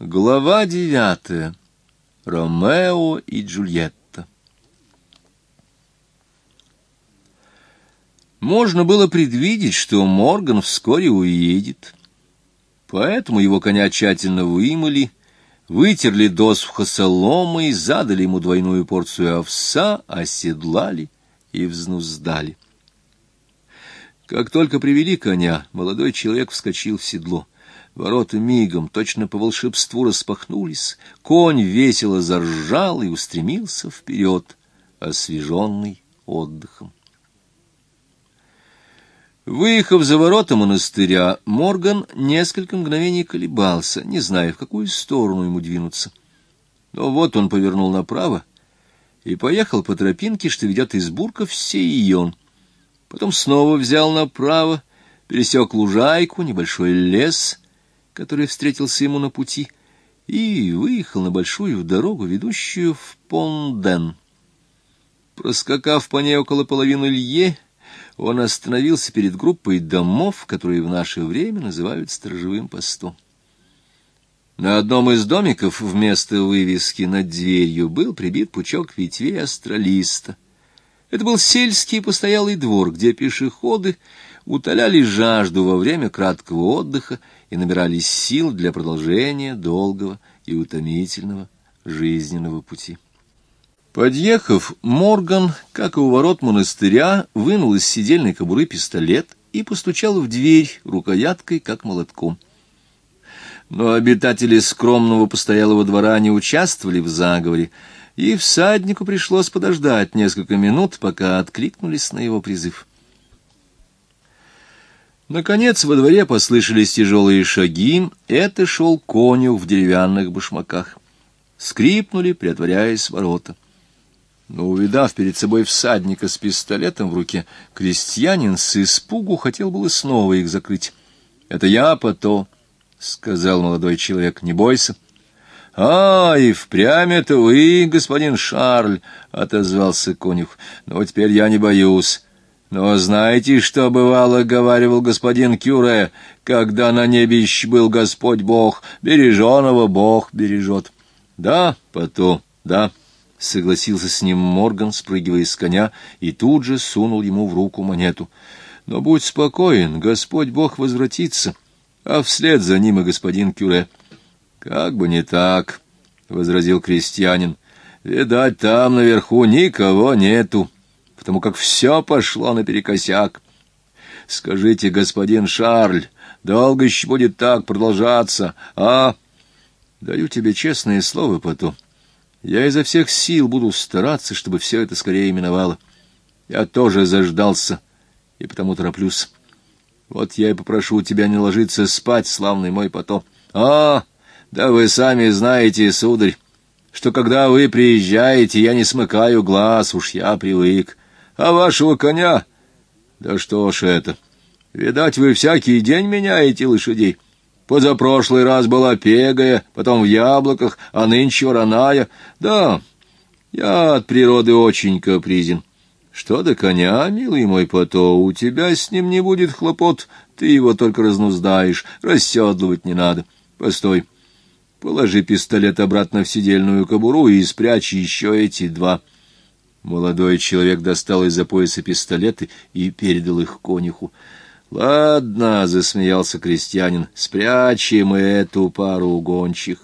Глава девятая. Ромео и Джульетта. Можно было предвидеть, что Морган вскоре уедет. Поэтому его коня тщательно вымыли, вытерли досуха соломой, задали ему двойную порцию овса, оседлали и взнуздали. Как только привели коня, молодой человек вскочил в седло — Ворота мигом, точно по волшебству, распахнулись, конь весело заржал и устремился вперед, освеженный отдыхом. Выехав за ворота монастыря, Морган несколько мгновений колебался, не зная, в какую сторону ему двинуться. Но вот он повернул направо и поехал по тропинке, что ведет из Бурка в Сейон. Потом снова взял направо, пересек лужайку, небольшой лес — который встретился ему на пути, и выехал на большую дорогу, ведущую в Понден. Проскакав по ней около половины лье, он остановился перед группой домов, которые в наше время называют сторожевым постом. На одном из домиков вместо вывески над дверью был прибит пучок ветвей астралиста. Это был сельский постоялый двор, где пешеходы утоляли жажду во время краткого отдыха и набирались сил для продолжения долгого и утомительного жизненного пути. Подъехав, Морган, как и у ворот монастыря, вынул из сидельной кобуры пистолет и постучал в дверь рукояткой, как молотком. Но обитатели скромного постоялого двора не участвовали в заговоре, и всаднику пришлось подождать несколько минут, пока откликнулись на его призыв. Наконец во дворе послышались тяжелые шаги, это шел конюх в деревянных башмаках. Скрипнули, приотворяясь ворота. Но, увидав перед собой всадника с пистолетом в руке, крестьянин с испугу хотел было снова их закрыть. — Это я, Пато, — сказал молодой человек, — не бойся. — А, и впрямь это вы, господин Шарль, — отозвался конюх, — но теперь я не боюсь. Но знаете, что бывало, — говаривал господин Кюре, — когда на небищ был Господь Бог, береженого Бог бережет. — Да, Пато, да, — согласился с ним Морган, спрыгивая с коня, и тут же сунул ему в руку монету. — Но будь спокоен, Господь Бог возвратится, а вслед за ним и господин Кюре. — Как бы не так, — возразил крестьянин, — видать, там наверху никого нету. — потому как все пошло наперекосяк. Скажите, господин Шарль, долго еще будет так продолжаться, а? Даю тебе честное слово, потом. Я изо всех сил буду стараться, чтобы все это скорее именовало. Я тоже заждался, и потому тороплюсь. Вот я и попрошу тебя не ложиться спать, славный мой потом. А, да вы сами знаете, сударь, что когда вы приезжаете, я не смыкаю глаз, уж я привык. А вашего коня? Да что ж это? Видать, вы всякий день меняете лошадей. Позапрошлый раз была пегая, потом в яблоках, а нынче вороная. Да, я от природы очень капризен. Что до коня, милый мой Пото, у тебя с ним не будет хлопот, ты его только разнуздаешь, расседлывать не надо. Постой, положи пистолет обратно в сидельную кобуру и спрячь еще эти два — Молодой человек достал из-за пояса пистолеты и передал их конюху. — Ладно, — засмеялся крестьянин, — спрячем эту пару гончих.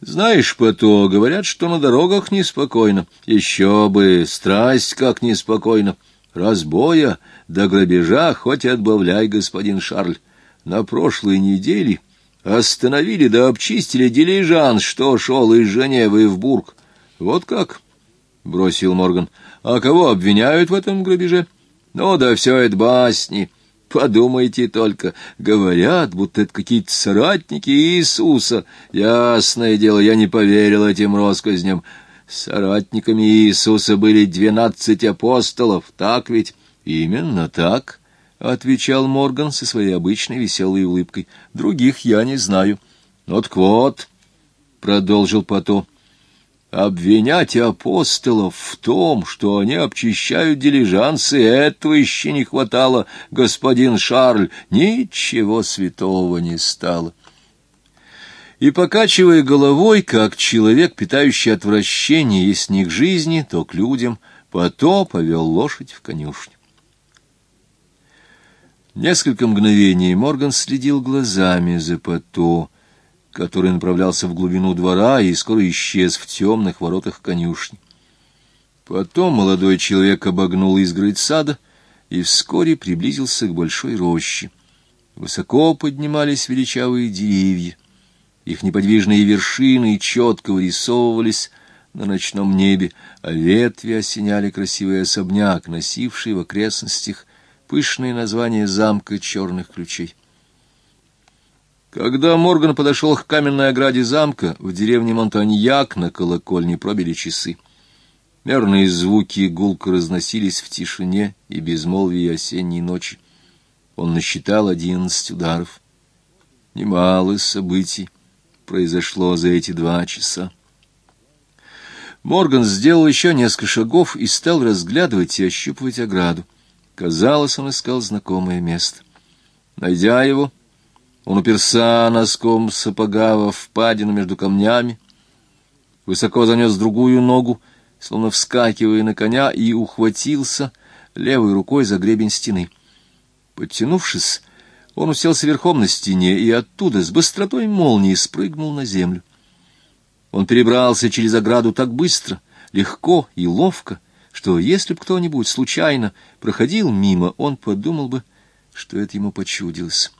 Знаешь, Пато, говорят, что на дорогах неспокойно. Еще бы, страсть как неспокойно. Разбоя до грабежа хоть отбавляй, господин Шарль. На прошлой неделе остановили да обчистили дилижанс, что шел из Женевы в Бург. — Вот как? — бросил Морган. — А кого обвиняют в этом грабеже? — Ну да все это басни. Подумайте только, говорят, будто это какие-то соратники Иисуса. Ясное дело, я не поверил этим россказням. Соратниками Иисуса были двенадцать апостолов, так ведь? — Именно так, — отвечал Морган со своей обычной веселой улыбкой. — Других я не знаю. — Ну так вот, — продолжил Пато, — Обвинять апостолов в том, что они обчищают дилижансы, этого еще не хватало, господин Шарль. Ничего святого не стало. И, покачивая головой, как человек, питающий отвращение, если не к жизни, то к людям, Пато повел лошадь в конюшню. Несколько мгновений Морган следил глазами за Пато, который направлялся в глубину двора и скоро исчез в темных воротах конюшни. Потом молодой человек обогнул изгородь сада и вскоре приблизился к большой роще. Высоко поднимались величавые деревья. Их неподвижные вершины четко вырисовывались на ночном небе, а ветви осеняли красивый особняк, носивший в окрестностях пышное название замка черных ключей. Когда Морган подошел к каменной ограде замка, в деревне Монтаньяк на колокольне пробили часы. Мерные звуки гулко разносились в тишине и безмолвии осенней ночи. Он насчитал одиннадцать ударов. Немало событий произошло за эти два часа. Морган сделал еще несколько шагов и стал разглядывать и ощупывать ограду. Казалось, он искал знакомое место. Найдя его, он уперся носком сапога во впадину между камнями, высоко занес другую ногу, словно вскакивая на коня, и ухватился левой рукой за гребень стены. Подтянувшись, он уселся верхом на стене и оттуда с быстротой молнии спрыгнул на землю. Он перебрался через ограду так быстро, легко и ловко, что если б кто-нибудь случайно проходил мимо, он подумал бы, что это ему почудилось.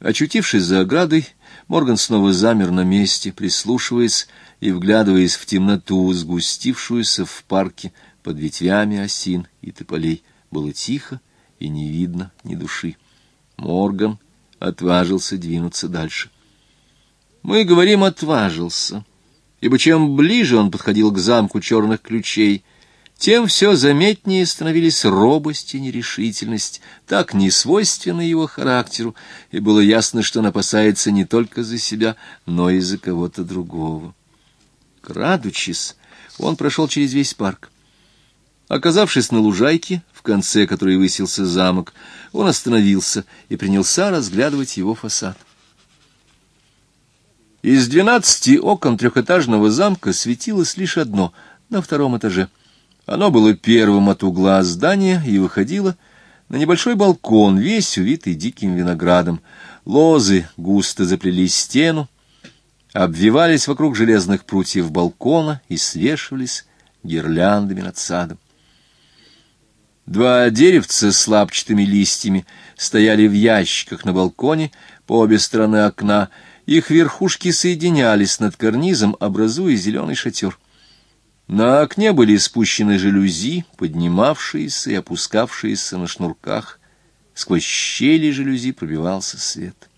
Очутившись за оградой, Морган снова замер на месте, прислушиваясь и вглядываясь в темноту, сгустившуюся в парке под ветвями осин и тополей. Было тихо и не видно ни души. Морган отважился двинуться дальше. Мы говорим «отважился», ибо чем ближе он подходил к замку черных ключей, тем все заметнее становились робость и нерешительность, так не свойственны его характеру, и было ясно, что он опасается не только за себя, но и за кого-то другого. Крадучись, он прошел через весь парк. Оказавшись на лужайке, в конце которой высился замок, он остановился и принялся разглядывать его фасад. Из двенадцати окон трехэтажного замка светилось лишь одно на втором этаже. Оно было первым от угла здания и выходило на небольшой балкон, весь увитый диким виноградом. Лозы густо заплели стену, обвивались вокруг железных прутьев балкона и свешивались гирляндами над садом. Два деревца с лапчатыми листьями стояли в ящиках на балконе по обе стороны окна, их верхушки соединялись над карнизом, образуя зеленый шатер. На окне были спущены жалюзи, поднимавшиеся и опускавшиеся на шнурках. Сквозь щели жалюзи пробивался свет.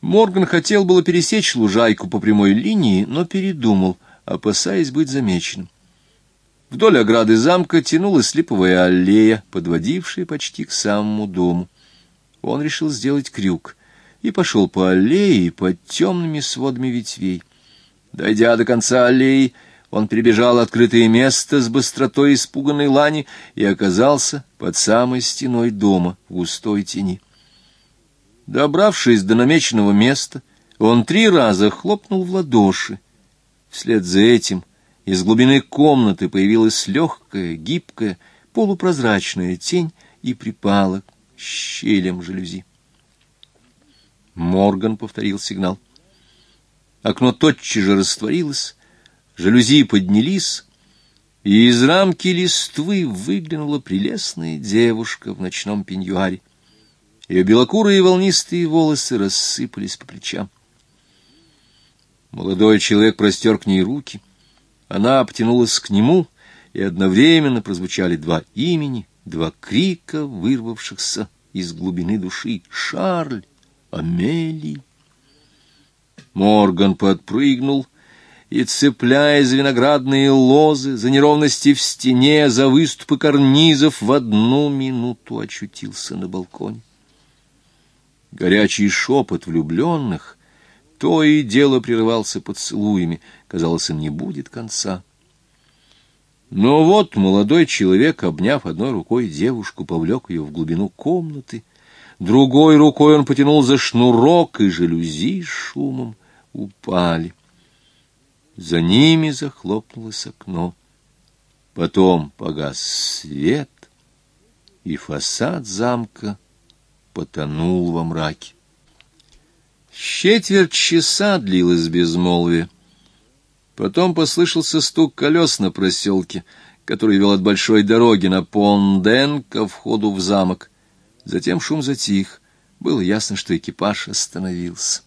Морган хотел было пересечь лужайку по прямой линии, но передумал, опасаясь быть замеченным. Вдоль ограды замка тянулась липовая аллея, подводившая почти к самому дому. Он решил сделать крюк — и пошел по аллее под темными сводами ветвей. Дойдя до конца аллеи, он перебежал открытое место с быстротой испуганной лани и оказался под самой стеной дома в густой тени. Добравшись до намеченного места, он три раза хлопнул в ладоши. Вслед за этим из глубины комнаты появилась легкая, гибкая, полупрозрачная тень и припала к щелям жалюзи. Морган повторил сигнал. Окно тотчас же растворилось, жалюзи поднялись, и из рамки листвы выглянула прелестная девушка в ночном пеньюаре. Ее белокурые волнистые волосы рассыпались по плечам. Молодой человек простер к ней руки. Она обтянулась к нему, и одновременно прозвучали два имени, два крика, вырвавшихся из глубины души. «Шарль!» Амели. Морган подпрыгнул и, цепляясь за виноградные лозы, за неровности в стене, за выступы карнизов, в одну минуту очутился на балконе. Горячий шепот влюбленных то и дело прерывался поцелуями, казалось, им не будет конца. Но вот молодой человек, обняв одной рукой девушку, повлек ее в глубину комнаты — Другой рукой он потянул за шнурок, и жалюзи шумом упали. За ними захлопнулось окно. Потом погас свет, и фасад замка потонул во мраке. Четверть часа длилось безмолвие. Потом послышался стук колес на проселке, который вел от большой дороги на Понден ко входу в замок. Затем шум затих. Было ясно, что экипаж остановился.